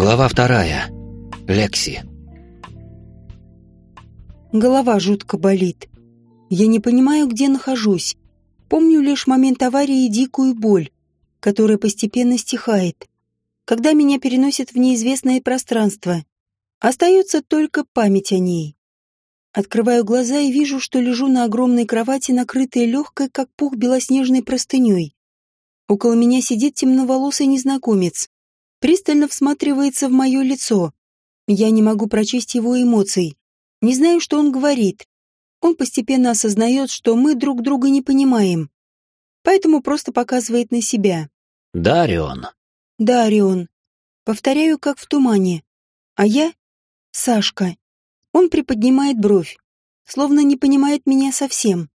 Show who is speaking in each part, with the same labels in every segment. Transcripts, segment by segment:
Speaker 1: Глава вторая. Лекси.
Speaker 2: Голова жутко болит. Я не понимаю, где нахожусь. Помню лишь момент аварии и дикую боль, которая постепенно стихает. Когда меня переносят в неизвестное пространство, остается только память о ней. Открываю глаза и вижу, что лежу на огромной кровати, накрытой легкой, как пух, белоснежной простыней. Около меня сидит темноволосый незнакомец пристально всматривается в мое лицо. Я не могу прочесть его эмоций. Не знаю, что он говорит. Он постепенно осознает, что мы друг друга не понимаем. Поэтому просто показывает на себя.
Speaker 1: «Дарион».
Speaker 2: «Дарион». Повторяю, как в тумане. А я — Сашка. Он приподнимает бровь, словно не понимает меня совсем.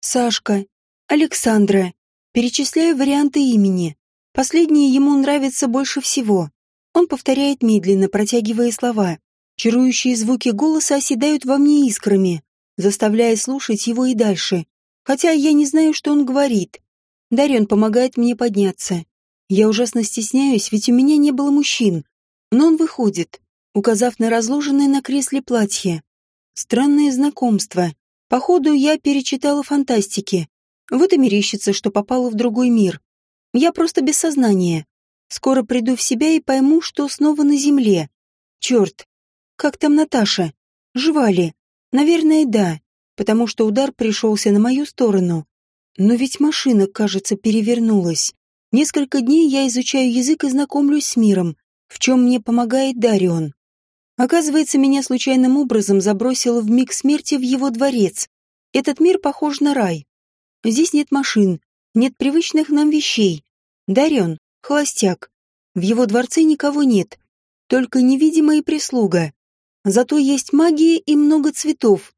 Speaker 2: Сашка. Александра. Перечисляю варианты имени. Последнее ему нравится больше всего. Он повторяет медленно, протягивая слова. Чарующие звуки голоса оседают во мне искрами, заставляя слушать его и дальше. Хотя я не знаю, что он говорит. Дарьон помогает мне подняться. Я ужасно стесняюсь, ведь у меня не было мужчин. Но он выходит, указав на разложенное на кресле платье. Странное знакомство. Походу, я перечитала фантастики. Вот и мерещится, что попала в другой мир. Я просто без сознания. Скоро приду в себя и пойму, что снова на земле. Черт, как там Наташа? Жива ли? Наверное, да, потому что удар пришелся на мою сторону. Но ведь машина, кажется, перевернулась. Несколько дней я изучаю язык и знакомлюсь с миром, в чем мне помогает Дарион. Оказывается, меня случайным образом забросило в миг смерти в его дворец. Этот мир похож на рай. Здесь нет машин, нет привычных нам вещей. Дарен — холостяк. В его дворце никого нет, только невидимая прислуга. Зато есть магия и много цветов.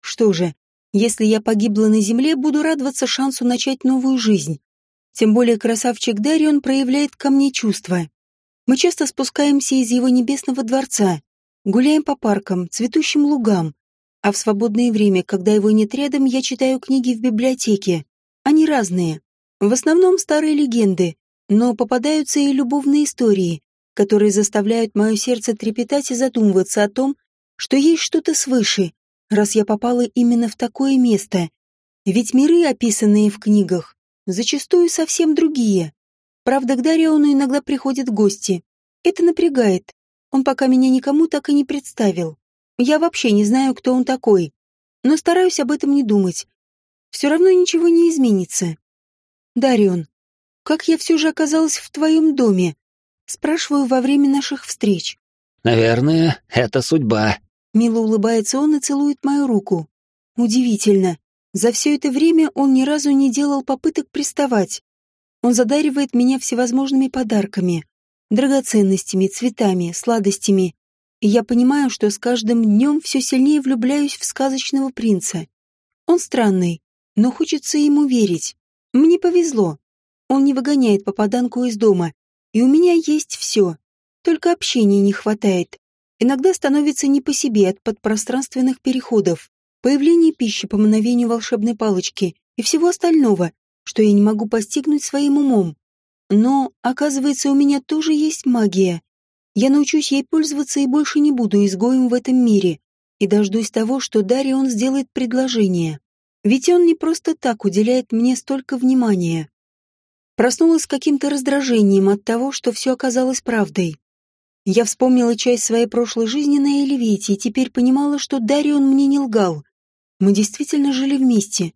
Speaker 2: Что же, если я погибла на земле, буду радоваться шансу начать новую жизнь. Тем более красавчик Дарион проявляет ко мне чувства. Мы часто спускаемся из его небесного дворца, гуляем по паркам, цветущим лугам, а в свободное время, когда его нет рядом, я читаю книги в библиотеке. Они разные. В основном старые легенды, но попадаются и любовные истории, которые заставляют мое сердце трепетать и задумываться о том, что есть что-то свыше, раз я попала именно в такое место. Ведь миры, описанные в книгах, зачастую совсем другие. Правда, к Дариону иногда приходят гости. Это напрягает. Он пока меня никому так и не представил. Я вообще не знаю, кто он такой. Но стараюсь об этом не думать, все равно ничего не изменится. Дарион, как я все же оказалась в твоем доме? Спрашиваю во время наших встреч.
Speaker 1: Наверное, это судьба.
Speaker 2: Мило улыбается он и целует мою руку. Удивительно. За все это время он ни разу не делал попыток приставать. Он задаривает меня всевозможными подарками, драгоценностями, цветами, сладостями. И я понимаю, что с каждым днем все сильнее влюбляюсь в сказочного принца. Он странный, но хочется ему верить. Мне повезло. Он не выгоняет попаданку из дома, и у меня есть все. Только общения не хватает. Иногда становится не по себе от подпространственных переходов, появления пищи по мановению волшебной палочки и всего остального, что я не могу постигнуть своим умом. Но, оказывается, у меня тоже есть магия. Я научусь ей пользоваться и больше не буду изгоем в этом мире, и дождусь того, что Дарион сделает предложение. Ведь он не просто так уделяет мне столько внимания. Проснулась с каким-то раздражением от того, что все оказалось правдой. Я вспомнила часть своей прошлой жизни на Элевете и теперь понимала, что Дарион мне не лгал. Мы действительно жили вместе.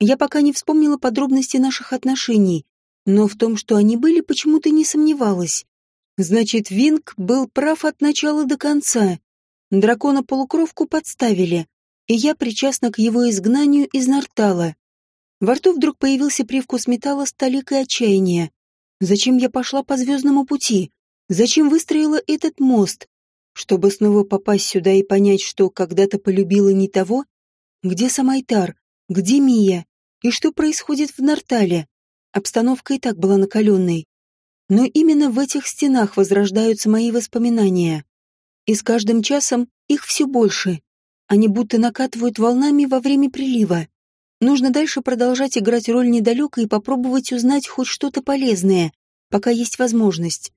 Speaker 2: Я пока не вспомнила подробности наших отношений, но в том, что они были, почему-то не сомневалась. Значит, Винг был прав от начала до конца. Дракона-полукровку подставили, и я причастна к его изгнанию из Нартала. Во рту вдруг появился привкус металла с толикой отчаяния. Зачем я пошла по звездному пути? Зачем выстроила этот мост? Чтобы снова попасть сюда и понять, что когда-то полюбила не того? Где Самайтар? Где Мия? И что происходит в Нартале? Обстановка и так была накаленной. Но именно в этих стенах возрождаются мои воспоминания. И с каждым часом их все больше. Они будто накатывают волнами во время прилива. Нужно дальше продолжать играть роль недалека и попробовать узнать хоть что-то полезное, пока есть возможность.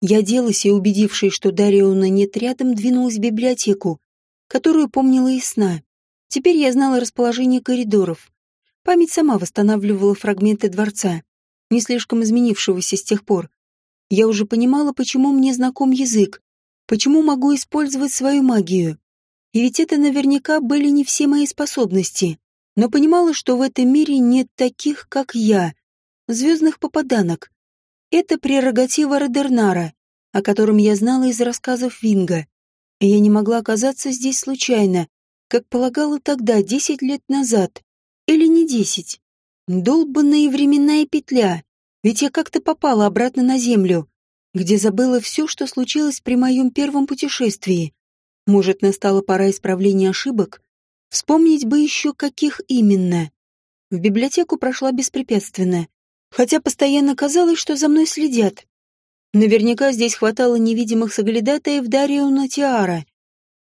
Speaker 2: Я оделась и, убедившись, что Дариона нет рядом, двинулась в библиотеку, которую помнила из сна. Теперь я знала расположение коридоров. Память сама восстанавливала фрагменты дворца, не слишком изменившегося с тех пор. Я уже понимала, почему мне знаком язык, почему могу использовать свою магию. И ведь это наверняка были не все мои способности, но понимала, что в этом мире нет таких, как я, звездных попаданок. Это прерогатива Родернара, о котором я знала из рассказов Винга. Я не могла оказаться здесь случайно, как полагала тогда, десять лет назад. Или не десять. Долбанная временная петля. Ведь я как-то попала обратно на Землю, где забыла все, что случилось при моем первом путешествии. Может, настала пора исправления ошибок? Вспомнить бы еще, каких именно. В библиотеку прошла беспрепятственно, хотя постоянно казалось, что за мной следят. Наверняка здесь хватало невидимых соглядатаев Дариона Тиара.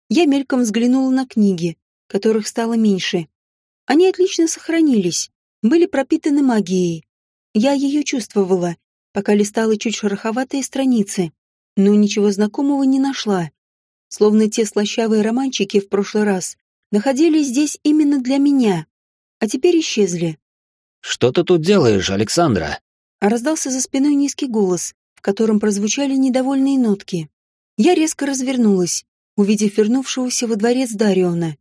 Speaker 2: Я мельком взглянула на книги, которых стало меньше. Они отлично сохранились, были пропитаны магией. Я ее чувствовала, пока листала чуть шероховатые страницы, но ничего знакомого не нашла. Словно те слащавые романчики в прошлый раз находились здесь именно для меня, а теперь исчезли.
Speaker 1: «Что ты тут делаешь, Александра?»
Speaker 2: А раздался за спиной низкий голос, в котором прозвучали недовольные нотки. Я резко развернулась, увидев вернувшегося во дворец Дариона.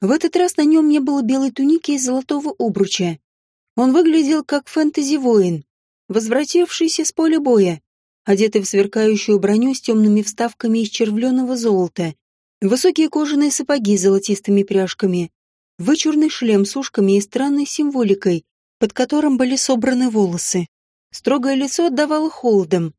Speaker 2: В этот раз на нем не было белой туники и золотого обруча. Он выглядел как фэнтези-воин, возвратившийся с поля боя, одетый в сверкающую броню с темными вставками из червленого золота, высокие кожаные сапоги с золотистыми пряжками, вычурный шлем с ушками и странной символикой, под которым были собраны волосы. Строгое лицо отдавало холодом.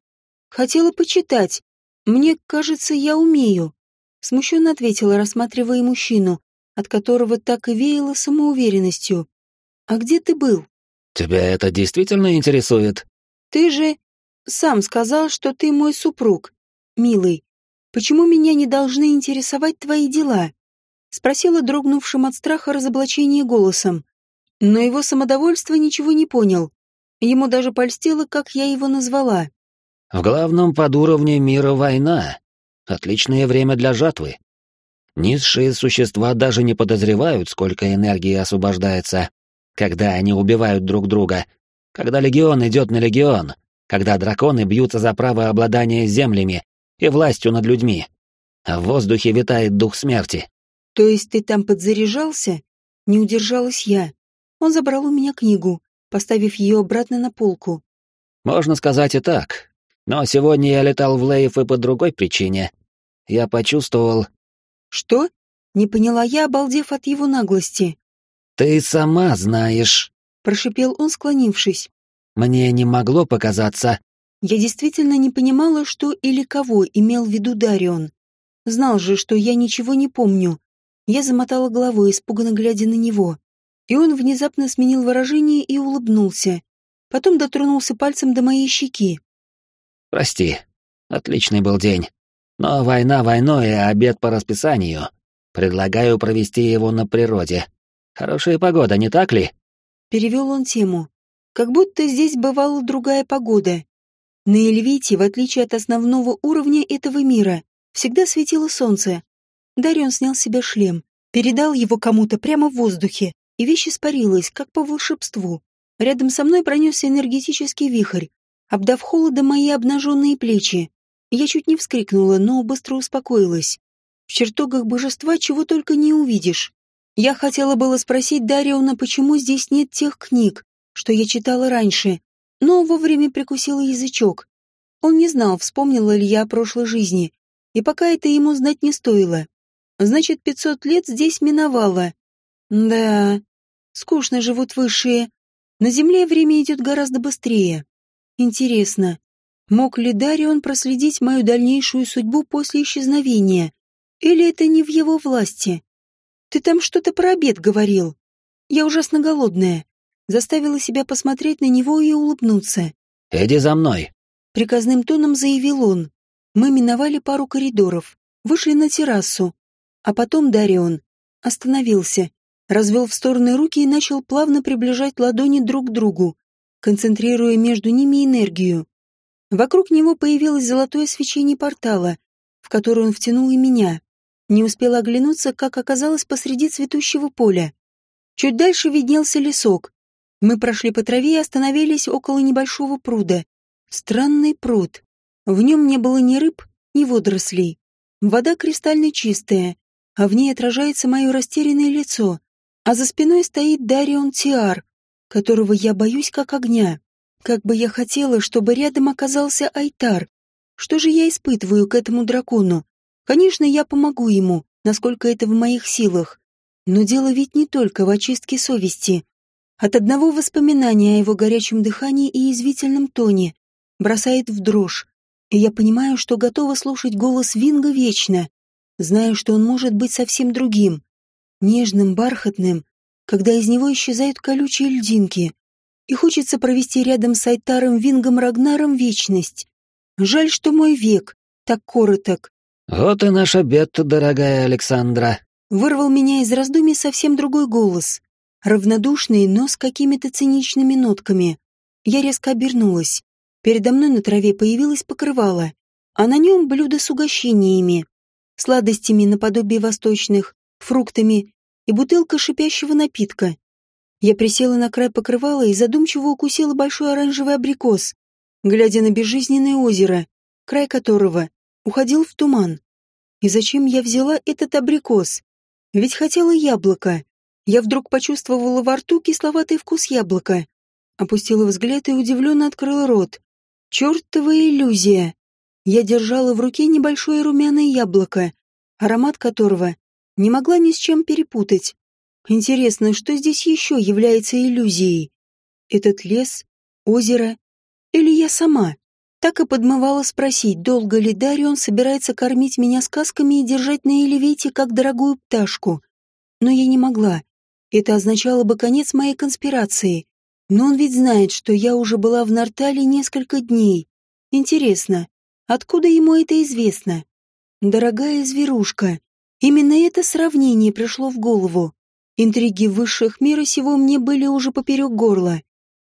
Speaker 2: Хотела почитать. Мне кажется, я умею. Смущенно ответила, рассматривая мужчину, от которого так и веяло самоуверенностью. «А где ты был?»
Speaker 1: «Тебя это действительно интересует?»
Speaker 2: «Ты же сам сказал, что ты мой супруг. Милый, почему меня не должны интересовать твои дела?» Спросила дрогнувшим от страха разоблачения голосом. Но его самодовольство ничего не понял. Ему даже польстило, как я его назвала.
Speaker 1: «В главном под уровнем мира война. Отличное время для жатвы. Низшие существа даже не подозревают, сколько энергии освобождается когда они убивают друг друга, когда легион идет на легион, когда драконы бьются за право обладания землями и властью над людьми. А в воздухе витает дух смерти.
Speaker 2: То есть ты там подзаряжался? Не удержалась я. Он забрал у меня книгу, поставив ее обратно на полку.
Speaker 1: Можно сказать и так. Но сегодня я летал в Лейф и по другой причине. Я почувствовал...
Speaker 2: Что? Не поняла я, обалдев от его наглости.
Speaker 1: «Ты сама знаешь», —
Speaker 2: прошипел он, склонившись.
Speaker 1: «Мне не могло показаться».
Speaker 2: Я действительно не понимала, что или кого имел в виду Дарион. Знал же, что я ничего не помню. Я замотала головой, испуганно глядя на него. И он внезапно сменил выражение и улыбнулся. Потом дотронулся пальцем до моей щеки.
Speaker 1: «Прости, отличный был день. Но война войной, а обед по расписанию. Предлагаю провести его на природе. Хорошая погода, не так ли?
Speaker 2: Перевел он тему. Как будто здесь бывала другая погода. На Эльвите, в отличие от основного уровня этого мира, всегда светило солнце. Дарион снял с себя шлем, передал его кому-то прямо в воздухе, и вещь испарилась, как по волшебству. Рядом со мной пронесся энергетический вихрь, обдав холодом мои обнаженные плечи. Я чуть не вскрикнула, но быстро успокоилась. В чертогах божества чего только не увидишь. Я хотела было спросить Дариона, почему здесь нет тех книг, что я читала раньше, но вовремя прикусила язычок. Он не знал, вспомнила ли я о прошлой жизни, и пока это ему знать не стоило. Значит, пятьсот лет здесь миновало. Да, скучно живут высшие. На Земле время идет гораздо быстрее. Интересно, мог ли Дарион проследить мою дальнейшую судьбу после исчезновения? Или это не в его власти? Ты там что-то про обед говорил. Я ужасно голодная. Заставила себя посмотреть на него и улыбнуться.
Speaker 1: «Иди за мной», —
Speaker 2: приказным тоном заявил он. Мы миновали пару коридоров, вышли на террасу. А потом Дарион остановился, развел в стороны руки и начал плавно приближать ладони друг к другу, концентрируя между ними энергию. Вокруг него появилось золотое свечение портала, в который он втянул и меня. Не успела оглянуться, как оказалось посреди цветущего поля. Чуть дальше виднелся лесок. Мы прошли по траве и остановились около небольшого пруда. Странный пруд. В нем не было ни рыб, ни водорослей. Вода кристально чистая, а в ней отражается мое растерянное лицо. А за спиной стоит Дарион Тиар, которого я боюсь как огня. Как бы я хотела, чтобы рядом оказался Айтар. Что же я испытываю к этому дракону? Конечно, я помогу ему, насколько это в моих силах. Но дело ведь не только в очистке совести. От одного воспоминания о его горячем дыхании и извительном тоне бросает в дрожь, и я понимаю, что готова слушать голос Винга вечно, знаю, что он может быть совсем другим, нежным, бархатным, когда из него исчезают колючие льдинки, и хочется провести рядом с Айтаром Вингом Рагнаром вечность. Жаль, что мой век так короток.
Speaker 1: «Вот и наш обед, дорогая Александра», —
Speaker 2: вырвал меня из раздумий совсем другой голос, равнодушный, но с какими-то циничными нотками. Я резко обернулась. Передо мной на траве появилось покрывало, а на нем блюдо с угощениями, сладостями наподобие восточных, фруктами и бутылка шипящего напитка. Я присела на край покрывала и задумчиво укусила большой оранжевый абрикос, глядя на безжизненное озеро, край которого уходил в туман. И зачем я взяла этот абрикос? Ведь хотела яблоко. Я вдруг почувствовала во рту кисловатый вкус яблока. Опустила взгляд и удивленно открыла рот. Чёртова иллюзия! Я держала в руке небольшое румяное яблоко, аромат которого не могла ни с чем перепутать. Интересно, что здесь еще является иллюзией? Этот лес, озеро или я сама? Так и подмывала спросить, долго ли Дарион собирается кормить меня сказками и держать на Элевете как дорогую пташку. Но я не могла. Это означало бы конец моей конспирации. Но он ведь знает, что я уже была в Нартале несколько дней. Интересно, откуда ему это известно? Дорогая зверушка, именно это сравнение пришло в голову. Интриги высших мира сего мне были уже поперек горла.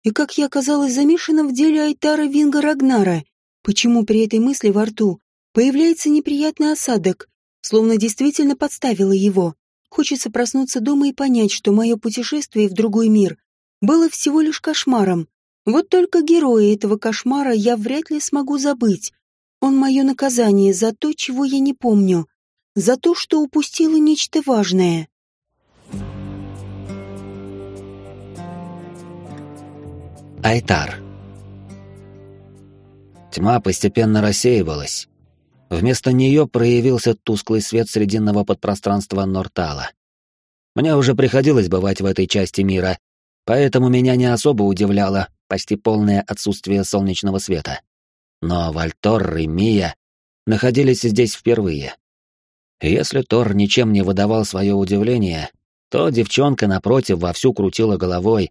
Speaker 2: И как я оказалась замешана в деле Айтара Винга Рагнара, почему при этой мысли во рту появляется неприятный осадок, словно действительно подставила его. Хочется проснуться дома и понять, что мое путешествие в другой мир было всего лишь кошмаром. Вот только героя этого кошмара я вряд ли смогу забыть. Он мое наказание за то, чего я не помню, за то, что упустила нечто важное.
Speaker 1: Айтар Тьма постепенно рассеивалась. Вместо нее проявился тусклый свет срединного подпространства Нортала. Мне уже приходилось бывать в этой части мира, Поэтому меня не особо удивляло почти полное отсутствие солнечного света. Но Вальтор и Мия находились здесь впервые. Если Тор ничем не выдавал свое удивление, то девчонка напротив вовсю крутила головой,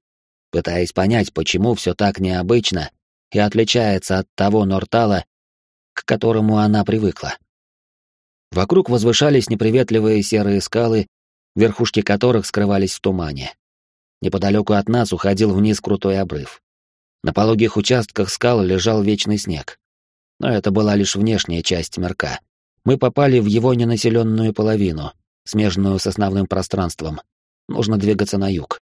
Speaker 1: пытаясь понять, почему все так необычно и отличается от того Нортала, к которому она привыкла. Вокруг возвышались неприветливые серые скалы, верхушки которых скрывались в тумане. Неподалеку от нас уходил вниз крутой обрыв. На пологих участках скал лежал вечный снег. Но это была лишь внешняя часть мирка. Мы попали в его ненаселенную половину, смежную с основным пространством. Нужно двигаться на юг.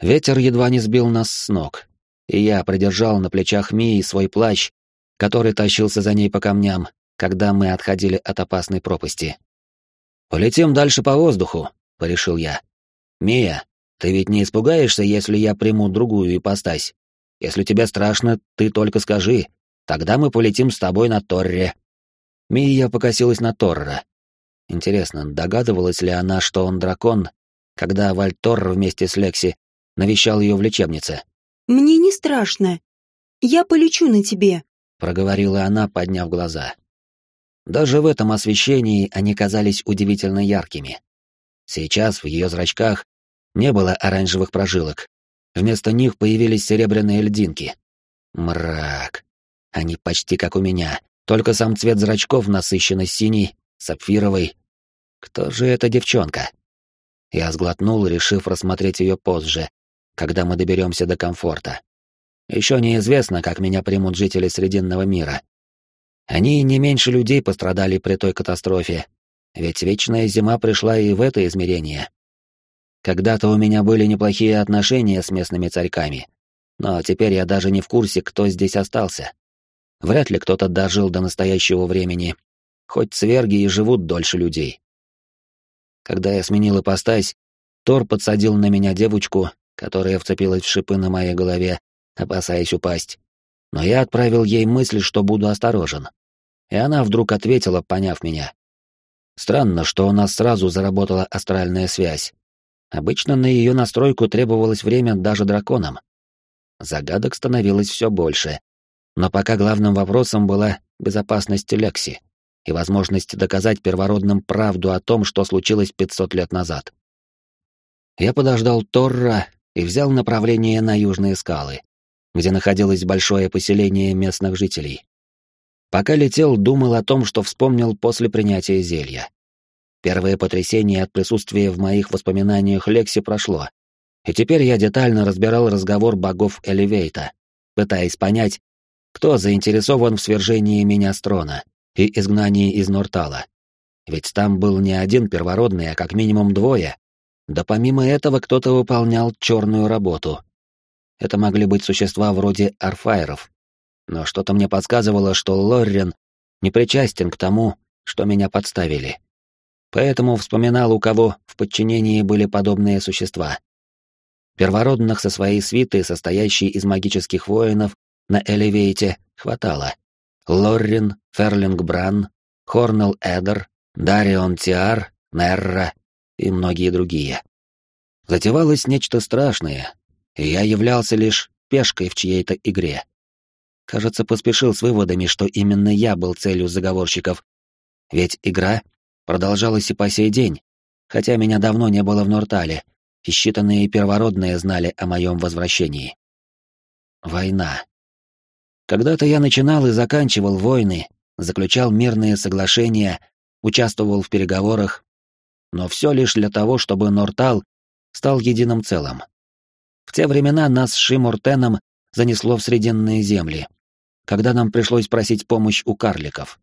Speaker 1: Ветер едва не сбил нас с ног, и я придержал на плечах Мии свой плащ, который тащился за ней по камням, когда мы отходили от опасной пропасти. «Полетим дальше по воздуху», — порешил я. «Мия, ты ведь не испугаешься, если я приму другую ипостась? Если тебе страшно, ты только скажи. Тогда мы полетим с тобой на Торре». Мия покосилась на Торра. Интересно, догадывалась ли она, что он дракон, когда Вальтор вместе с Лекси навещал ее в лечебнице?
Speaker 2: «Мне не страшно. Я полечу на тебе», —
Speaker 1: проговорила она, подняв глаза. Даже в этом освещении они казались удивительно яркими. Сейчас в ее зрачках не было оранжевых прожилок. Вместо них появились серебряные льдинки. Мрак. Они почти как у меня, только сам цвет зрачков насыщенно синий, сапфировый. Кто же эта девчонка? Я сглотнул, решив рассмотреть ее позже, когда мы доберемся до комфорта. Еще неизвестно, как меня примут жители Срединного мира. Они не меньше людей пострадали при той катастрофе, ведь вечная зима пришла и в это измерение. Когда-то у меня были неплохие отношения с местными царьками, но теперь я даже не в курсе, кто здесь остался. Вряд ли кто-то дожил до настоящего времени, хоть цверги и живут дольше людей. Когда я сменил ипостась, Тор подсадил на меня девочку, которая вцепилась в шипы на моей голове, опасаясь упасть. Но я отправил ей мысль, что буду осторожен. И она вдруг ответила, поняв меня. Странно, что у нас сразу заработала астральная связь, Обычно на ее настройку требовалось время даже драконам. Загадок становилось все больше. Но пока главным вопросом была безопасность Лекси и возможность доказать первородным правду о том, что случилось 500 лет назад. Я подождал Торра и взял направление на южные скалы, где находилось большое поселение местных жителей. Пока летел, думал о том, что вспомнил после принятия зелья. Первое потрясение от присутствия в моих воспоминаниях Лекси прошло, и теперь я детально разбирал разговор богов Элевейта, пытаясь понять, кто заинтересован в свержении меня с трона и изгнании из Нортала. Ведь там был не один первородный, а как минимум двое. Да помимо этого кто-то выполнял черную работу. Это могли быть существа вроде арфайров. Но что-то мне подсказывало, что Лоррен не причастен к тому, что меня подставили поэтому вспоминал, у кого в подчинении были подобные существа. Первородных со своей свитой, состоящей из магических воинов, на Элевейте хватало. Лоррин, Ферлинг Бран, Хорнел Эдер, Дарион Тиар, Нерра и многие другие. Затевалось нечто страшное, и я являлся лишь пешкой в чьей-то игре. Кажется, поспешил с выводами, что именно я был целью заговорщиков. Ведь игра продолжалось и по сей день, хотя меня давно не было в Нортале, и считанные первородные знали о моем возвращении. Война. Когда-то я начинал и заканчивал войны, заключал мирные соглашения, участвовал в переговорах, но все лишь для того, чтобы Нортал стал единым целым. Те времена нас с Шимуртеном занесло в Срединные земли, когда нам пришлось просить помощь у карликов.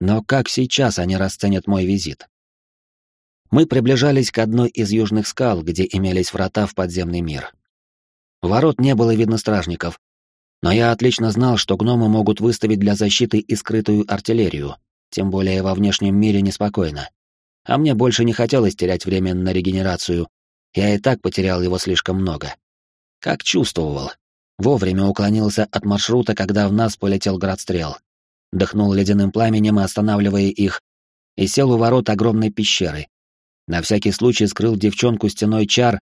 Speaker 1: Но как сейчас они расценят мой визит? Мы приближались к одной из южных скал, где имелись врата в подземный мир. Ворот не было видно стражников, но я отлично знал, что гномы могут выставить для защиты и скрытую артиллерию, тем более во внешнем мире неспокойно. А мне больше не хотелось терять время на регенерацию, я и так потерял его слишком много. Как чувствовал. Вовремя уклонился от маршрута, когда в нас полетел градстрел дыхнул ледяным пламенем, останавливая их, и сел у ворот огромной пещеры. На всякий случай скрыл девчонку стеной чар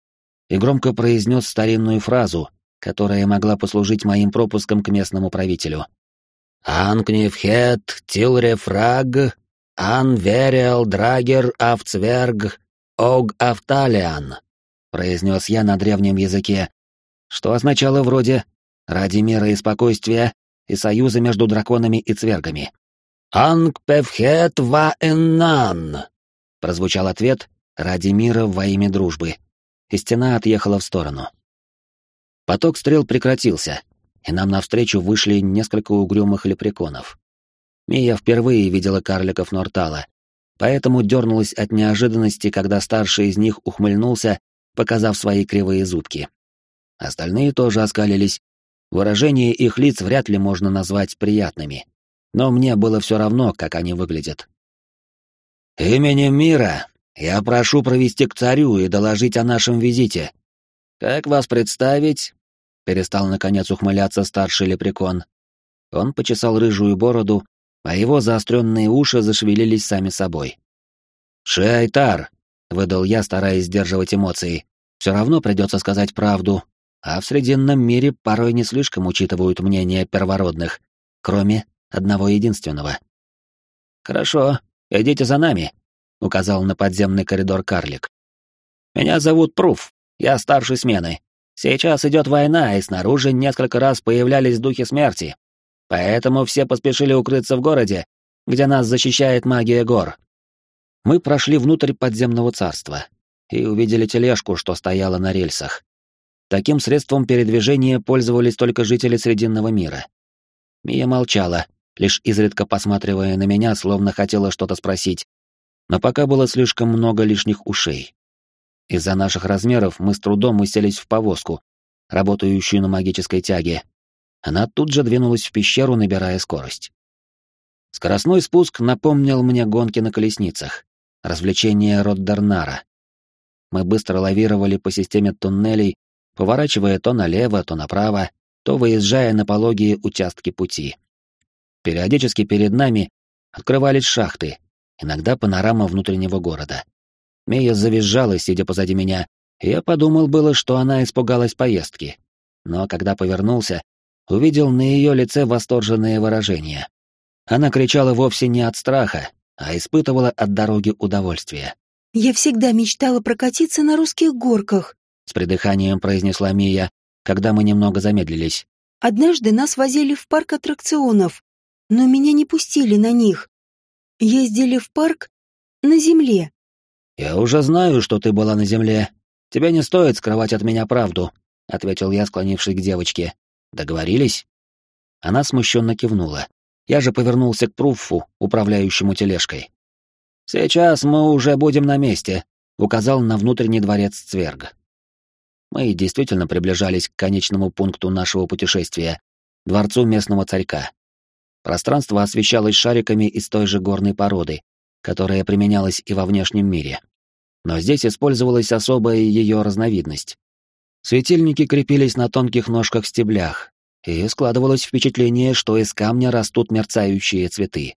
Speaker 1: и громко произнес старинную фразу, которая могла послужить моим пропуском к местному правителю. «Анкнифхет тилрефраг, ан вериал драгер авцверг, ог авталиан», произнес я на древнем языке, что означало вроде «ради мира и спокойствия и союза между драконами и цвергами. «Ангпевхет ва эннан!» — прозвучал ответ «Ради мира во имя дружбы», и стена отъехала в сторону. Поток стрел прекратился, и нам навстречу вышли несколько угрюмых лепреконов. Мия впервые видела карликов Нортала, поэтому дернулась от неожиданности, когда старший из них ухмыльнулся, показав свои кривые зубки. Остальные тоже оскалились, Выражение их лиц вряд ли можно назвать приятными, но мне было все равно, как они выглядят. «Именем мира я прошу провести к царю и доложить о нашем визите. Как вас представить?» Перестал, наконец, ухмыляться старший лепрекон. Он почесал рыжую бороду, а его заостренные уши зашевелились сами собой. «Шиайтар», — выдал я, стараясь сдерживать эмоции. «Все равно придется сказать правду, а в Срединном мире порой не слишком учитывают мнение первородных, кроме одного единственного. «Хорошо, идите за нами», — указал на подземный коридор карлик. «Меня зовут Пруф, я старший смены. Сейчас идет война, и снаружи несколько раз появлялись духи смерти. Поэтому все поспешили укрыться в городе, где нас защищает магия гор. Мы прошли внутрь подземного царства и увидели тележку, что стояла на рельсах. Таким средством передвижения пользовались только жители Срединного мира. Мия молчала, лишь изредка посматривая на меня, словно хотела что-то спросить. Но пока было слишком много лишних ушей. Из-за наших размеров мы с трудом уселись в повозку, работающую на магической тяге. Она тут же двинулась в пещеру, набирая скорость. Скоростной спуск напомнил мне гонки на колесницах, развлечение Роддернара. Мы быстро лавировали по системе туннелей, поворачивая то налево, то направо, то выезжая на пологие участки пути. Периодически перед нами открывались шахты, иногда панорама внутреннего города. Мия завизжала, сидя позади меня, и я подумал было, что она испугалась поездки. Но когда повернулся, увидел на ее лице восторженное выражение. Она кричала вовсе не от страха, а испытывала от дороги удовольствие.
Speaker 2: «Я всегда мечтала прокатиться на русских горках», —
Speaker 1: с придыханием произнесла Мия, когда мы немного замедлились.
Speaker 2: «Однажды нас возили в парк аттракционов, но меня не пустили на них. Ездили в парк на земле».
Speaker 1: «Я уже знаю, что ты была на земле. Тебе не стоит скрывать от меня правду», — ответил я, склонившись к девочке. «Договорились?» Она смущенно кивнула. Я же повернулся к Пруффу, управляющему тележкой. «Сейчас мы уже будем на месте», — указал на внутренний дворец Цверг. Мы действительно приближались к конечному пункту нашего путешествия — дворцу местного царька. Пространство освещалось шариками из той же горной породы, которая применялась и во внешнем мире. Но здесь использовалась особая ее разновидность. Светильники крепились на тонких ножках-стеблях, и складывалось впечатление, что из камня растут мерцающие цветы.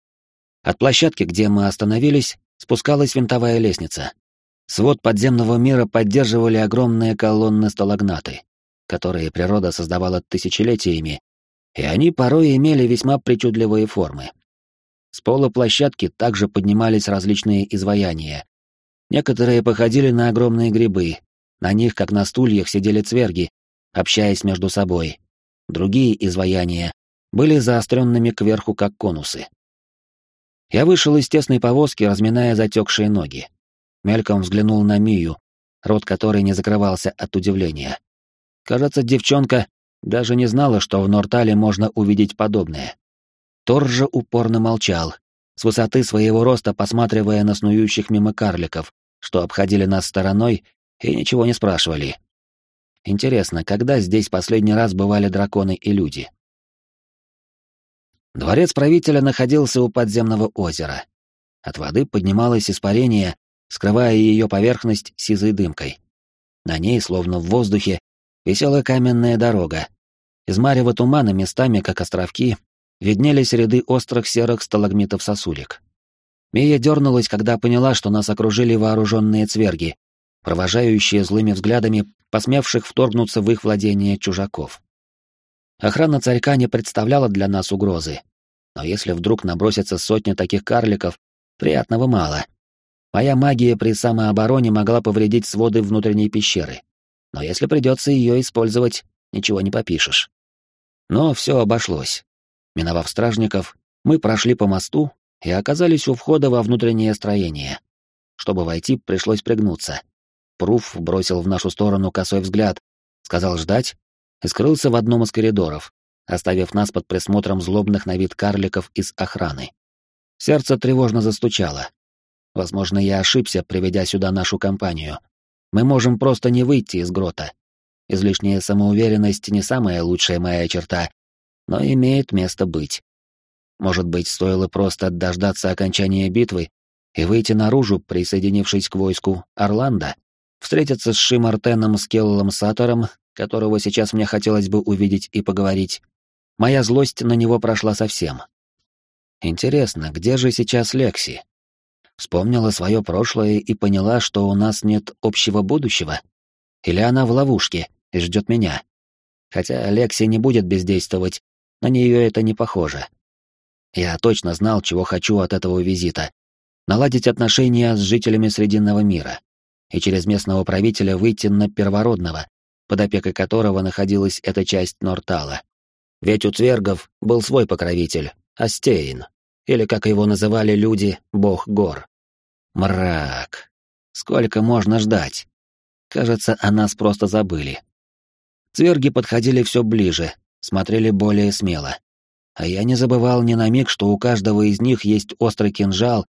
Speaker 1: От площадки, где мы остановились, спускалась винтовая лестница. Свод подземного мира поддерживали огромные колонны сталагнаты, которые природа создавала тысячелетиями, и они порой имели весьма причудливые формы. С пола площадки также поднимались различные изваяния. Некоторые походили на огромные грибы, на них, как на стульях, сидели цверги, общаясь между собой, Другие изваяния были заостренными кверху, как конусы. Я вышел из тесной повозки, разминая затекшие ноги. Мельком взглянул на Мию, рот которой не закрывался от удивления. Кажется, девчонка даже не знала, что в Нортале можно увидеть подобное. Тор же упорно молчал, с высоты своего роста посматривая на снующих мимо карликов, что обходили нас стороной и ничего не спрашивали. Интересно, когда здесь последний раз бывали драконы и люди? Дворец правителя находился у подземного озера. От воды поднималось испарение, скрывая ее поверхность сизой дымкой. На ней, словно в воздухе, висела каменная дорога. Из марева тумана местами, как островки, виднелись ряды острых серых сталагмитов-сосулек. Мия дернулась, когда поняла, что нас окружили вооруженные цверги, провожающие злыми взглядами посмевших вторгнуться в их владение чужаков. Охрана царька не представляла для нас угрозы, но если вдруг набросятся сотни таких карликов, приятного мало. Моя магия при самообороне могла повредить своды внутренней пещеры, но если придется ее использовать, ничего не попишешь. Но все обошлось. Миновав стражников, мы прошли по мосту и оказались у входа во внутреннее строение. Чтобы войти, пришлось пригнуться — Пруф бросил в нашу сторону косой взгляд, сказал ждать и скрылся в одном из коридоров, оставив нас под присмотром злобных на вид карликов из охраны. Сердце тревожно застучало. Возможно, я ошибся, приведя сюда нашу компанию. Мы можем просто не выйти из грота. Излишняя самоуверенность не самая лучшая моя черта, но имеет место быть. Может быть, стоило просто дождаться окончания битвы и выйти наружу, присоединившись к войску Орландо? встретиться с Шимартеном Скеллом Сатором, которого сейчас мне хотелось бы увидеть и поговорить. Моя злость на него прошла совсем. Интересно, где же сейчас Лекси? Вспомнила свое прошлое и поняла, что у нас нет общего будущего? Или она в ловушке и ждет меня? Хотя Лекси не будет бездействовать, на нее это не похоже. Я точно знал, чего хочу от этого визита. Наладить отношения с жителями Срединного мира и через местного правителя выйти на первородного, под опекой которого находилась эта часть Нортала. Ведь у цвергов был свой покровитель, Астейн, или, как его называли люди, бог гор. Мрак. Сколько можно ждать? Кажется, о нас просто забыли. Цверги подходили все ближе, смотрели более смело. А я не забывал ни на миг, что у каждого из них есть острый кинжал,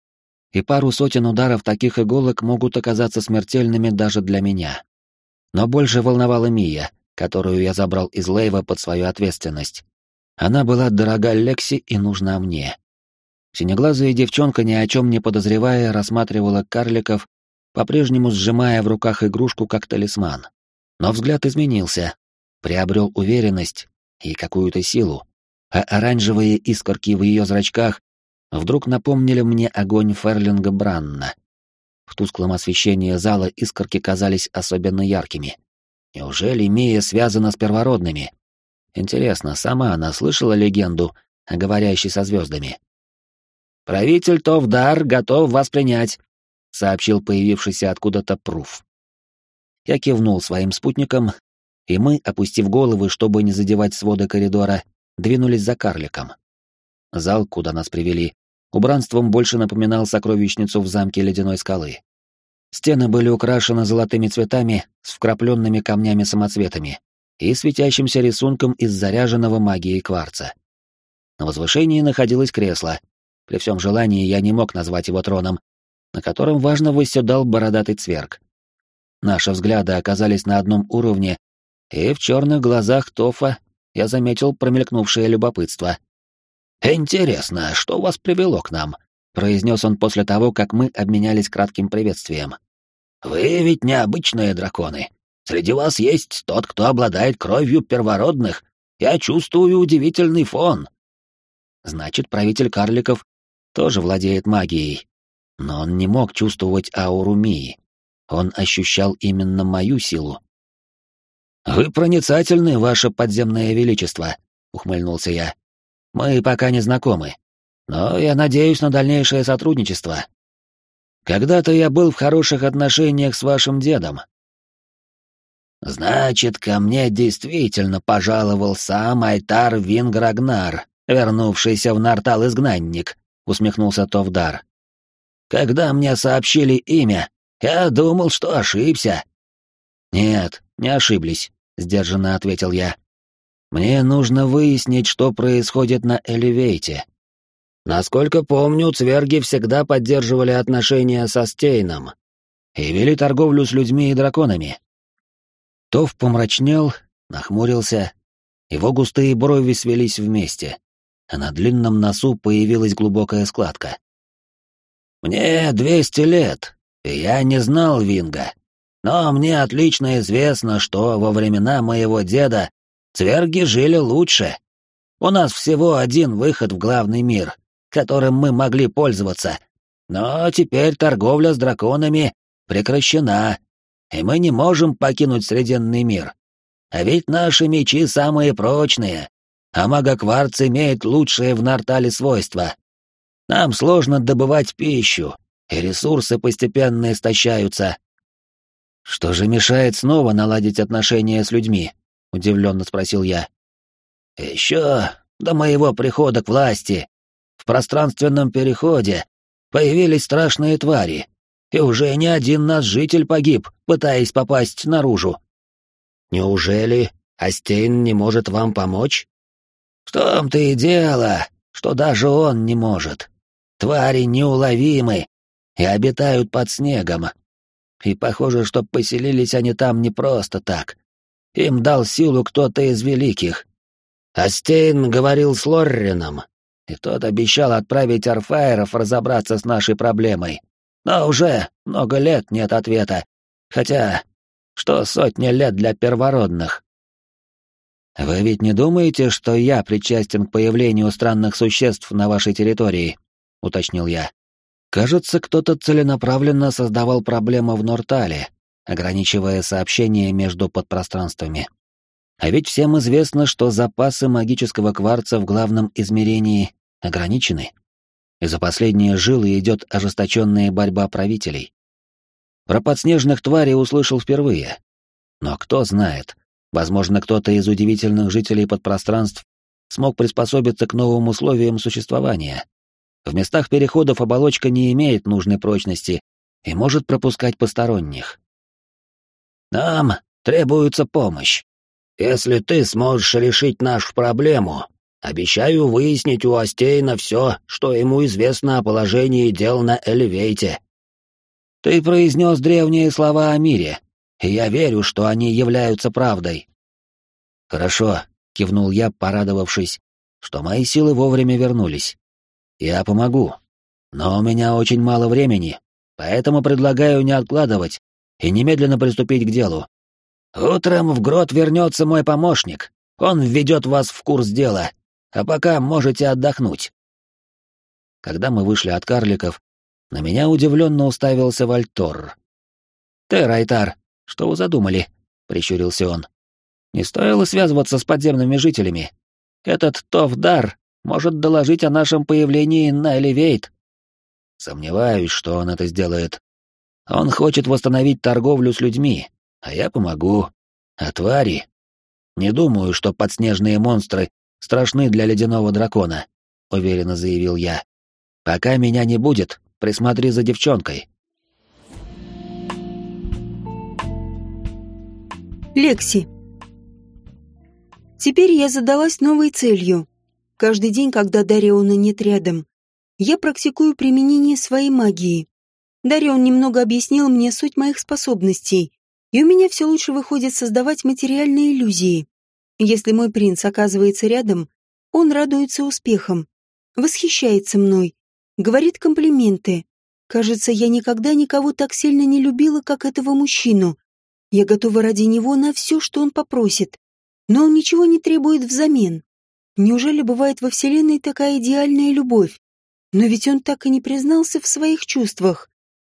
Speaker 1: и пару сотен ударов таких иголок могут оказаться смертельными даже для меня. Но больше волновала Мия, которую я забрал из Лейва под свою ответственность. Она была дорога Лекси и нужна мне. Синеглазая девчонка, ни о чем не подозревая, рассматривала карликов, по-прежнему сжимая в руках игрушку как талисман. Но взгляд изменился, приобрел уверенность и какую-то силу, а оранжевые искорки в ее зрачках вдруг напомнили мне огонь Ферлинга Бранна. В тусклом освещении зала искорки казались особенно яркими. Неужели Мия связана с первородными? Интересно, сама она слышала легенду о говорящей со звездами? «Правитель Товдар готов вас принять», — сообщил появившийся откуда-то Пруф. Я кивнул своим спутникам, и мы, опустив головы, чтобы не задевать своды коридора, двинулись за карликом. Зал, куда нас привели, убранством больше напоминал сокровищницу в замке ледяной скалы. Стены были украшены золотыми цветами с вкрапленными камнями-самоцветами и светящимся рисунком из заряженного магией кварца. На возвышении находилось кресло. При всем желании я не мог назвать его троном, на котором важно восседал бородатый цверг. Наши взгляды оказались на одном уровне, и в черных глазах Тофа я заметил промелькнувшее любопытство. «Интересно, что вас привело к нам?» — произнес он после того, как мы обменялись кратким приветствием. «Вы ведь необычные драконы. Среди вас есть тот, кто обладает кровью первородных. Я чувствую удивительный фон». Значит, правитель карликов тоже владеет магией. Но он не мог чувствовать ауру Мии. Он ощущал именно мою силу. «Вы проницательны, ваше подземное величество», — ухмыльнулся я. «Мы пока не знакомы, но я надеюсь на дальнейшее сотрудничество. Когда-то я был в хороших отношениях с вашим дедом». «Значит, ко мне действительно пожаловал сам Айтар Винграгнар, вернувшийся в Нартал-изгнанник», — усмехнулся Товдар. «Когда мне сообщили имя, я думал, что ошибся». «Нет, не ошиблись. — сдержанно ответил я. «Мне нужно выяснить, что происходит на Элевейте. Насколько помню, цверги всегда поддерживали отношения со Стейном и вели торговлю с людьми и драконами». Тов помрачнел, нахмурился, его густые брови свелись вместе, а на длинном носу появилась глубокая складка. «Мне двести лет, и я не знал Винга. Но мне отлично известно, что во времена моего деда цверги жили лучше. У нас всего один выход в главный мир, которым мы могли пользоваться. Но теперь торговля с драконами прекращена, и мы не можем покинуть Срединный мир. А ведь наши мечи самые прочные, а магокварц имеет лучшие в Нартале свойства. Нам сложно добывать пищу, и ресурсы постепенно истощаются. «Что же мешает снова наладить отношения с людьми?» — удивленно спросил я. «Еще до моего прихода к власти, в пространственном переходе, появились страшные твари, и уже не один наш житель погиб, пытаясь попасть наружу». «Неужели Астейн не может вам помочь?» «В том-то и дело, что даже он не может. Твари неуловимы и обитают под снегом, и похоже, что поселились они там не просто так. Им дал силу кто-то из великих. Астейн говорил с Лоррином, и тот обещал отправить Арфаеров разобраться с нашей проблемой. Но уже много лет нет ответа. Хотя, что сотни лет для первородных? Вы ведь не думаете, что я причастен к появлению странных существ на вашей территории? уточнил я. Кажется, кто-то целенаправленно создавал проблему в Нортале, ограничивая сообщения между подпространствами. А ведь всем известно, что запасы магического кварца в главном измерении ограничены. И за последние жилы идет ожесточенная борьба правителей. Про подснежных тварей услышал впервые. Но кто знает, возможно, кто-то из удивительных жителей подпространств смог приспособиться к новым условиям существования, в местах переходов оболочка не имеет нужной прочности и может пропускать посторонних. «Нам требуется помощь. Если ты сможешь решить нашу проблему, обещаю выяснить у Остейна все, что ему известно о положении дел на Элевейте. Ты произнес древние слова о мире, и я верю, что они являются правдой. Хорошо, кивнул я, порадовавшись, что мои силы вовремя вернулись. Я помогу. Но у меня очень мало времени, поэтому предлагаю не откладывать и немедленно приступить к делу. Утром в грот вернется мой помощник. Он введет вас в курс дела, а пока можете отдохнуть. Когда мы вышли от карликов, на меня удивленно уставился Вальтор. «Ты, Райтар, что вы задумали?» — прищурился он. «Не стоило связываться с подземными жителями. Этот Товдар может доложить о нашем появлении на Элевейт». Сомневаюсь, что он это сделает. Он хочет восстановить торговлю с людьми, а я помогу. А твари? Не думаю, что подснежные монстры страшны для ледяного дракона, уверенно заявил я. Пока меня не будет, присмотри за девчонкой.
Speaker 2: Лекси. Теперь я задалась новой целью. Каждый день, когда Дариона нет рядом, я практикую применение своей магии. Дарион немного объяснил мне суть моих способностей, и у меня все лучше выходит создавать материальные иллюзии. Если мой принц оказывается рядом, он радуется успехам, восхищается мной, говорит комплименты. Кажется, я никогда никого так сильно не любила, как этого мужчину. Я готова ради него на все, что он попросит, но он ничего не требует взамен. Неужели бывает во Вселенной такая идеальная любовь? Но ведь он так и не признался в своих чувствах.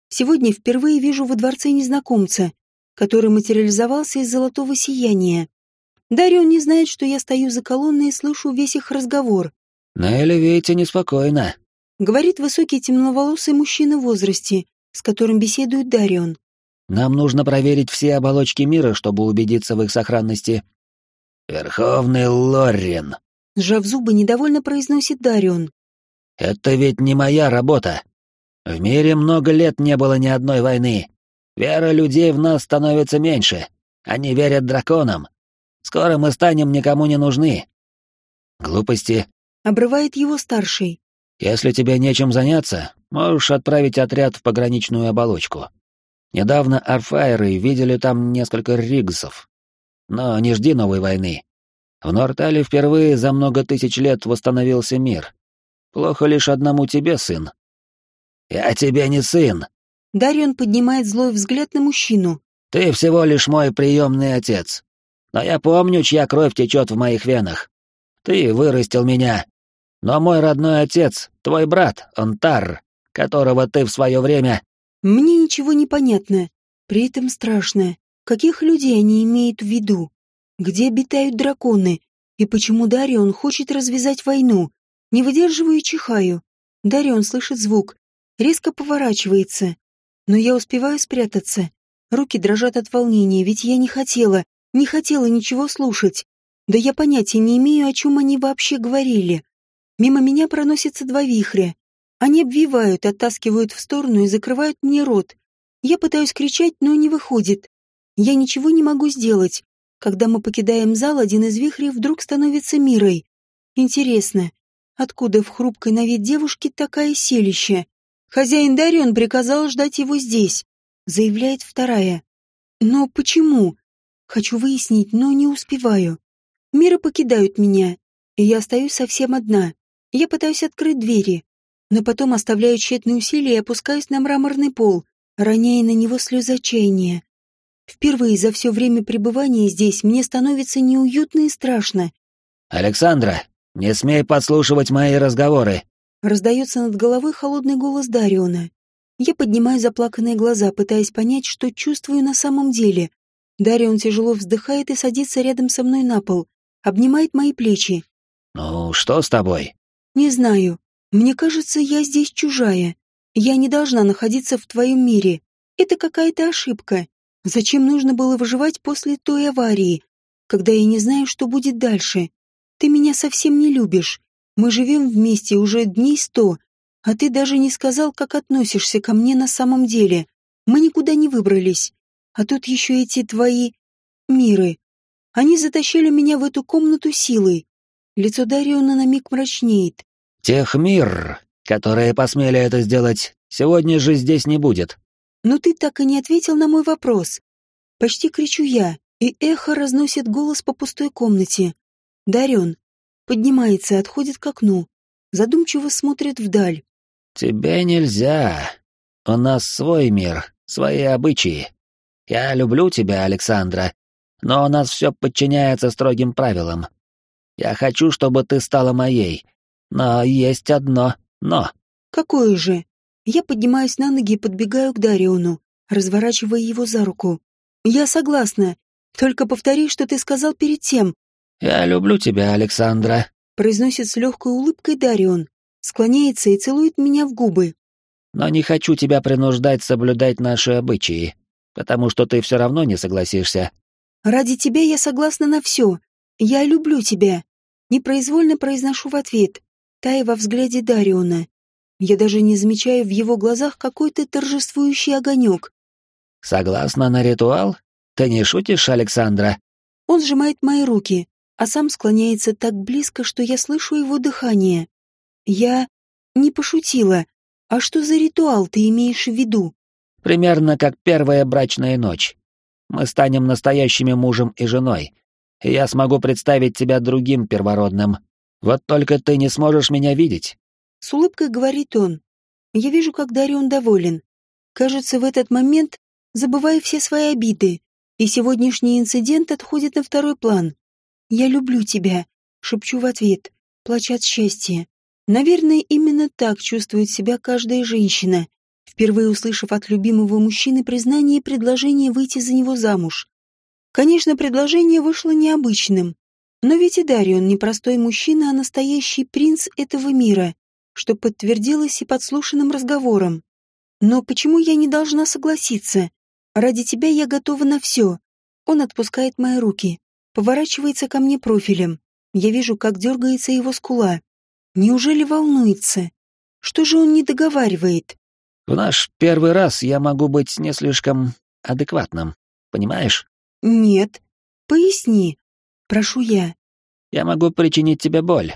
Speaker 2: Сегодня впервые вижу во дворце незнакомца, который материализовался из золотого сияния. Дарион не знает, что я стою за колонной и слышу весь их разговор.
Speaker 1: «На Элевейте неспокойно», —
Speaker 2: говорит высокий темноволосый мужчина в возрасте, с которым беседует Дарион.
Speaker 1: «Нам нужно проверить все оболочки мира, чтобы убедиться в их сохранности». «Верховный Лоррин», —
Speaker 2: сжав зубы, недовольно произносит Дарион.
Speaker 1: «Это ведь не моя работа. В мире много лет не было ни одной войны. Вера людей в нас становится меньше. Они верят драконам. Скоро мы станем никому не нужны. Глупости.
Speaker 2: Обрывает его старший.
Speaker 1: Если тебе нечем заняться, можешь отправить отряд в пограничную оболочку. Недавно арфайры видели там несколько ригсов. Но не жди новой войны. В Нортале впервые за много тысяч лет восстановился мир. Плохо лишь одному тебе, сын. Я тебе не сын,
Speaker 2: Дарион поднимает злой взгляд на мужчину.
Speaker 1: «Ты всего лишь мой приемный отец. Но я помню, чья кровь течет в моих венах. Ты вырастил меня. Но мой родной отец, твой брат, он Тар, которого ты в свое время...»
Speaker 2: Мне ничего не понятно. При этом страшно. Каких людей они имеют в виду? Где обитают драконы? И почему Дарион хочет развязать войну? Не выдерживаю чихаю. Дарион слышит звук. Резко поворачивается но я успеваю спрятаться. Руки дрожат от волнения, ведь я не хотела, не хотела ничего слушать. Да я понятия не имею, о чем они вообще говорили. Мимо меня проносятся два вихря. Они обвивают, оттаскивают в сторону и закрывают мне рот. Я пытаюсь кричать, но не выходит. Я ничего не могу сделать. Когда мы покидаем зал, один из вихрей вдруг становится мирой. Интересно, откуда в хрупкой на вид девушке такая селища? Хозяин Дарион приказал ждать его здесь, заявляет вторая. Но почему? Хочу выяснить, но не успеваю. Миры покидают меня, и я остаюсь совсем одна. Я пытаюсь открыть двери, но потом оставляю тщетные усилия и опускаюсь на мраморный пол, роняя на него слезы отчаяния. Впервые за все время пребывания здесь мне становится неуютно и страшно.
Speaker 1: «Александра, не смей подслушивать мои разговоры!»
Speaker 2: Раздается над головой холодный голос Дариона. Я поднимаю заплаканные глаза, пытаясь понять, что чувствую на самом деле. Дарион тяжело вздыхает и садится рядом со мной на пол, обнимает мои плечи.
Speaker 1: «Ну, что с тобой?»
Speaker 2: «Не знаю. Мне кажется, я здесь чужая. Я не должна находиться в твоем мире. Это какая-то ошибка. Зачем нужно было выживать после той аварии, когда я не знаю, что будет дальше? Ты меня совсем не любишь. Мы живем вместе уже дней сто, а ты даже не сказал, как относишься ко мне на самом деле. Мы никуда не выбрались. А тут еще эти твои... миры. Они затащили меня в эту комнату силой. Лицо Дариона на миг мрачнеет.
Speaker 1: Техмир, которые посмели это сделать, сегодня же здесь не будет.
Speaker 2: Но ты так и не ответил на мой вопрос. Почти кричу я, и эхо разносит голос по пустой комнате. Дарен поднимается, отходит к окну, задумчиво смотрит вдаль.
Speaker 1: «Тебе нельзя. У нас свой мир, свои обычаи. Я люблю тебя, Александра, но у нас все подчиняется строгим правилам. Я хочу, чтобы ты стала моей. Но есть одно «но».
Speaker 2: «Какое же?» Я поднимаюсь на ноги и подбегаю к Дариону, разворачивая его за руку. «Я согласна. Только повтори, что ты сказал перед тем».
Speaker 1: «Я люблю тебя, Александра», —
Speaker 2: произносит с легкой улыбкой Дарион, склоняется и целует меня в губы.
Speaker 1: «Но не хочу тебя принуждать соблюдать наши обычаи, потому что ты все равно не согласишься».
Speaker 2: «Ради тебя я согласна на все. Я люблю тебя». Непроизвольно произношу в ответ, тая во взгляде Дариона. Я даже не замечаю в его глазах какой-то торжествующий огонек.
Speaker 1: «Согласна на ритуал? Ты не шутишь, Александра?»
Speaker 2: Он сжимает мои руки, а сам склоняется так близко, что я слышу его дыхание. Я не пошутила. А что за ритуал ты имеешь в виду?
Speaker 1: Примерно как первая брачная ночь. Мы станем настоящими мужем и женой. И я смогу представить тебя другим первородным. Вот только ты не сможешь меня видеть.
Speaker 2: С улыбкой говорит он. Я вижу, как Дарион доволен. Кажется, в этот момент забываю все свои обиды, и сегодняшний инцидент отходит на второй план. «Я люблю тебя», — шепчу в ответ, плача от счастья. Наверное, именно так чувствует себя каждая женщина, впервые услышав от любимого мужчины признание и предложение выйти за него замуж. Конечно, предложение вышло необычным, но ведь и Дарион не простой мужчина, а настоящий принц этого мира что подтвердилось и подслушанным разговором. Но почему я не должна согласиться? Ради тебя я готова на все. Он отпускает мои руки, поворачивается ко мне профилем. Я вижу, как дергается его скула. Неужели волнуется? Что же он не договаривает?
Speaker 1: В наш первый раз я могу быть не слишком адекватным, понимаешь?
Speaker 2: Нет. Поясни. Прошу я.
Speaker 1: Я могу причинить тебе боль,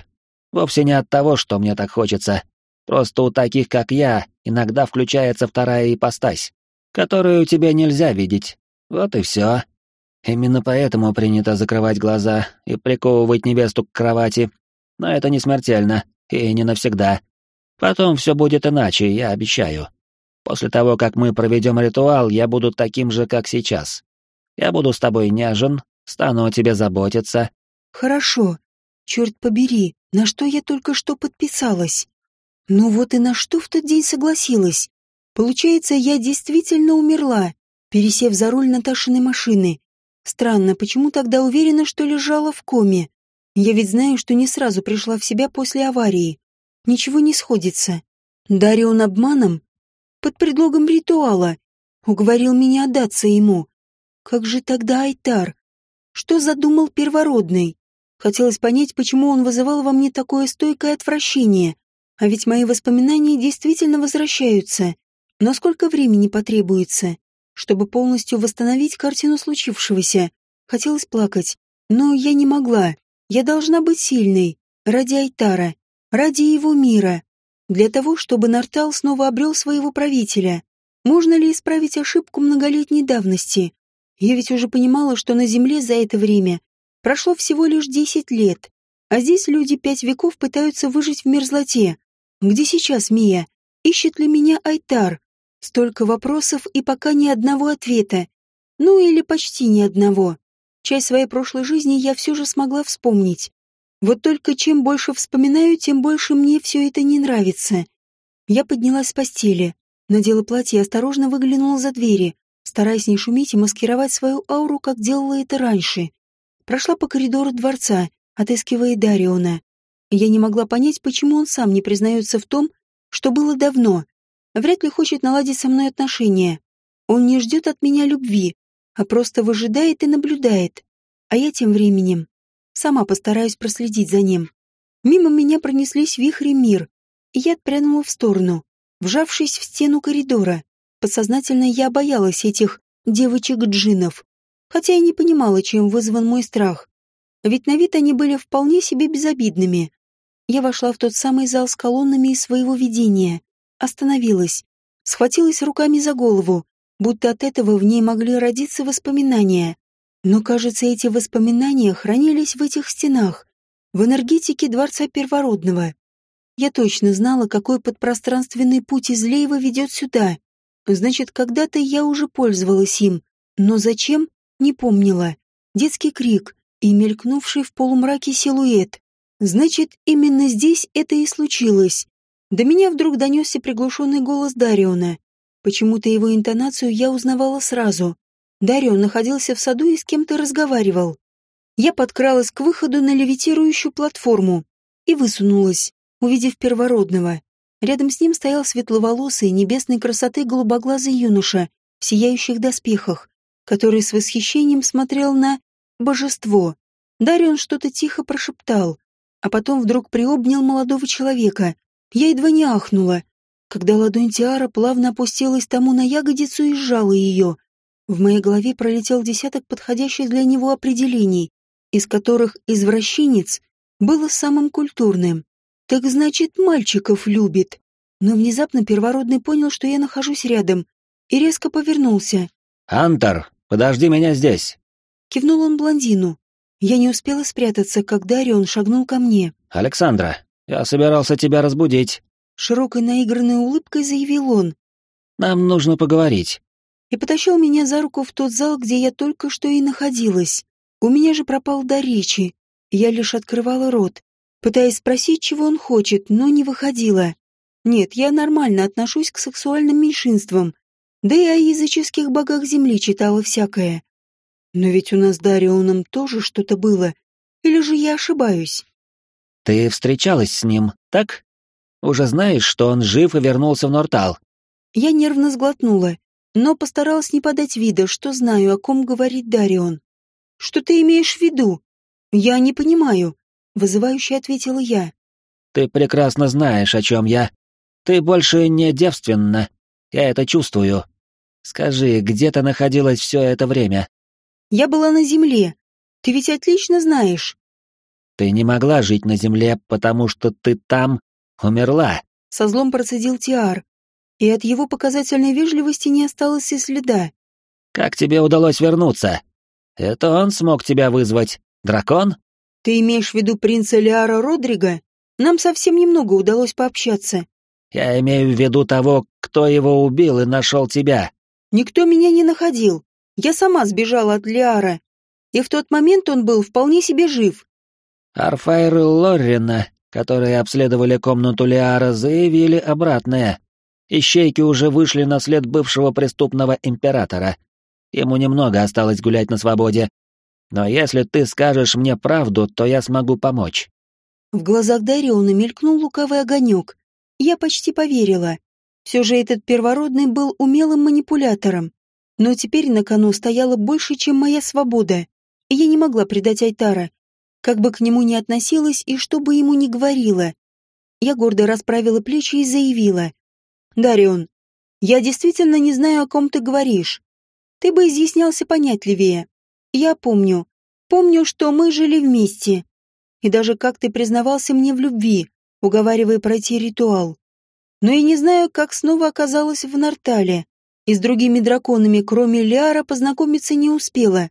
Speaker 1: Вовсе не от того, что мне так хочется. Просто у таких, как я, иногда включается вторая ипостась, которую тебе нельзя видеть. Вот и все. Именно поэтому принято закрывать глаза и приковывать невесту к кровати. Но это не смертельно и не навсегда. Потом все будет иначе, я обещаю. После того, как мы проведем ритуал, я буду таким же, как сейчас. Я буду с тобой нежен, стану о тебе заботиться.
Speaker 2: Хорошо. Черт побери, на что я только что подписалась? Ну вот и на что в тот день согласилась. Получается, я действительно умерла, пересев за руль Наташиной машины. Странно, почему тогда уверена, что лежала в коме? Я ведь знаю, что не сразу пришла в себя после аварии. Ничего не сходится. Дарион обманом? Под предлогом ритуала. Уговорил меня отдаться ему. Как же тогда Айтар? Что задумал первородный? Хотелось понять, почему он вызывал во мне такое стойкое отвращение. А ведь мои воспоминания действительно возвращаются. Но сколько времени потребуется, чтобы полностью восстановить картину случившегося? Хотелось плакать, но я не могла. Я должна быть сильной. Ради Айтара. Ради его мира. Для того, чтобы Нартал снова обрел своего правителя. Можно ли исправить ошибку многолетней давности? Я ведь уже понимала, что на Земле за это время Прошло всего лишь десять лет, а здесь люди пять веков пытаются выжить в мерзлоте. Где сейчас Мия? Ищет ли меня Айтар? Столько вопросов и пока ни одного ответа. Ну или почти ни одного. Часть своей прошлой жизни я все же смогла вспомнить. Вот только чем больше вспоминаю, тем больше мне все это не нравится. Я поднялась с постели, надела платье и осторожно выглянула за двери, стараясь не шуметь и маскировать свою ауру, как делала это раньше прошла по коридору дворца, отыскивая Дариона. Я не могла понять, почему он сам не признается в том, что было давно. Вряд ли хочет наладить со мной отношения. Он не ждет от меня любви, а просто выжидает и наблюдает. А я тем временем сама постараюсь проследить за ним. Мимо меня пронеслись вихри мир, и я отпрянула в сторону, вжавшись в стену коридора. Подсознательно я боялась этих девочек-джинов. хотя и не понимала, чем вызван мой страх. Ведь на вид они были вполне себе безобидными. Я вошла в тот самый зал с колоннами из своего видения, остановилась, схватилась руками за голову, будто от этого в ней могли родиться воспоминания. Но, кажется, эти воспоминания хранились в этих стенах, в энергетике Дворца Первородного. Я точно знала, какой подпространственный путь из Лейва ведет сюда. Значит, когда-то я уже пользовалась им, но зачем, не помнила. Детский крик и мелькнувший в полумраке силуэт. Значит, именно здесь это и случилось. До меня вдруг донесся приглушенный голос Дариона. Почему-то его интонацию я узнавала сразу. Дарион находился в саду и с кем-то разговаривал. Я подкралась к выходу на левитирующую платформу и высунулась, увидев первородного. Рядом с ним стоял светловолосый, небесной красоты голубоглазый юноша в сияющих доспехах, который с восхищением смотрел на божество. Дарион что-то тихо прошептал, а потом вдруг приобнял молодого человека. Я едва не ахнула, когда ладонь Тиара плавно опустилась тому на ягодицу и сжала ее. В моей голове пролетел десяток подходящих для него определений, из которых извращенец было самым культурным. Так значит, мальчиков любит. Но внезапно первородный понял, что я нахожусь рядом, и резко повернулся.
Speaker 1: «Антар, подожди меня здесь!»
Speaker 2: Кивнул он блондину. Я не успела спрятаться, когда Орион шагнул ко мне.
Speaker 1: «Александра, я собирался тебя разбудить».
Speaker 2: Широкой наигранной улыбкой заявил он.
Speaker 1: «Нам нужно поговорить».
Speaker 2: И потащил меня за руку в тот зал, где я только что и находилась. У меня же пропал до речи. Я лишь открывала рот, пытаясь спросить, чего он хочет, но не выходила. Нет, я нормально отношусь к сексуальным меньшинствам. Да и о языческих богах земли читала всякое. Но ведь у нас с Дарионом тоже что-то было. Или же я ошибаюсь?
Speaker 1: Ты встречалась с ним, так? Уже знаешь, что он жив и вернулся в Нортал?
Speaker 2: Я нервно сглотнула, но постаралась не подать вида, что знаю, о ком говорит Дарион. Что ты имеешь в виду? Я не понимаю, вызывающе ответила я.
Speaker 1: Ты прекрасно знаешь, о чем я. Ты больше не девственна. Я это чувствую. Скажи, где ты находилась все это время?
Speaker 2: Я была на земле. Ты ведь отлично знаешь.
Speaker 1: Ты не могла жить на земле, потому что ты там умерла.
Speaker 2: Со злом процедил Тиар, и от его показательной вежливости не осталось и следа.
Speaker 1: Как тебе удалось вернуться? Это он смог тебя вызвать. Дракон?
Speaker 2: Ты имеешь в виду принца Лиара Родрига? Нам совсем немного удалось пообщаться.
Speaker 1: Я имею в виду того, кто его убил и нашел тебя.
Speaker 2: Никто меня не находил. Я сама сбежала от Лиара, и в тот момент он был вполне себе жив.
Speaker 1: Арфайр и Лоррина, которые обследовали комнату Лиара, заявили обратное. Ищейки уже вышли на след бывшего преступного императора. Ему немного осталось гулять на свободе. Но если ты скажешь мне правду, то я смогу помочь.
Speaker 2: В глазах Дариона мелькнул лукавый огонек. Я почти поверила. Все же этот первородный был умелым манипулятором. Но теперь на кону стояло больше, чем моя свобода, и я не могла предать Айтара, как бы к нему ни относилась и что бы ему ни говорила. Я гордо расправила плечи и заявила. «Дарион, я действительно не знаю, о ком ты говоришь. Ты бы изъяснялся понятливее. Я помню. Помню, что мы жили вместе. И даже как ты признавался мне в любви, уговаривая пройти ритуал. Но я не знаю, как снова оказалась в Нартале и с другими драконами, кроме Лиара, познакомиться не успела.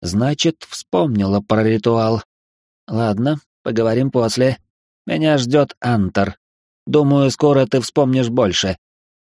Speaker 1: Значит, вспомнила про ритуал. Ладно, поговорим после. Меня ждет Антар. Думаю, скоро ты вспомнишь больше.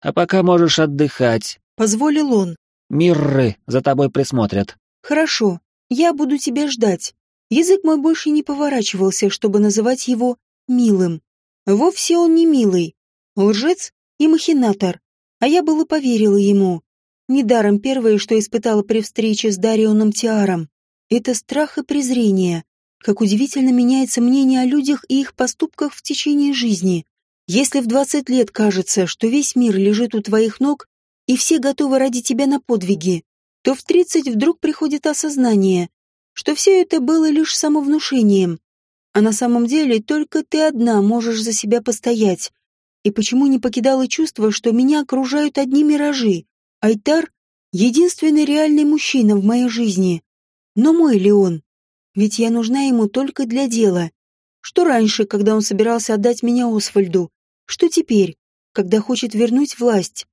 Speaker 1: А пока можешь отдыхать.
Speaker 2: Позволил он.
Speaker 1: Мирры за тобой присмотрят.
Speaker 2: Хорошо, я буду тебя ждать. Язык мой больше не поворачивался, чтобы называть его милым. Вовсе он не милый. Лжец и махинатор. А я было поверила ему. Недаром первое, что испытала при встрече с Дарионом Тиаром, это страх и презрение. Как удивительно меняется мнение о людях и их поступках в течение жизни. Если в двадцать лет кажется, что весь мир лежит у твоих ног, и все готовы ради тебя на подвиги, то в тридцать вдруг приходит осознание, что все это было лишь самовнушением. А на самом деле только ты одна можешь за себя постоять, и почему не покидало чувство, что меня окружают одни миражи. Айтар, Единственный реальный мужчина в моей жизни. Но мой ли он? Ведь я нужна ему только для дела. Что раньше, когда он собирался отдать меня Освальду? Что теперь, когда хочет вернуть власть?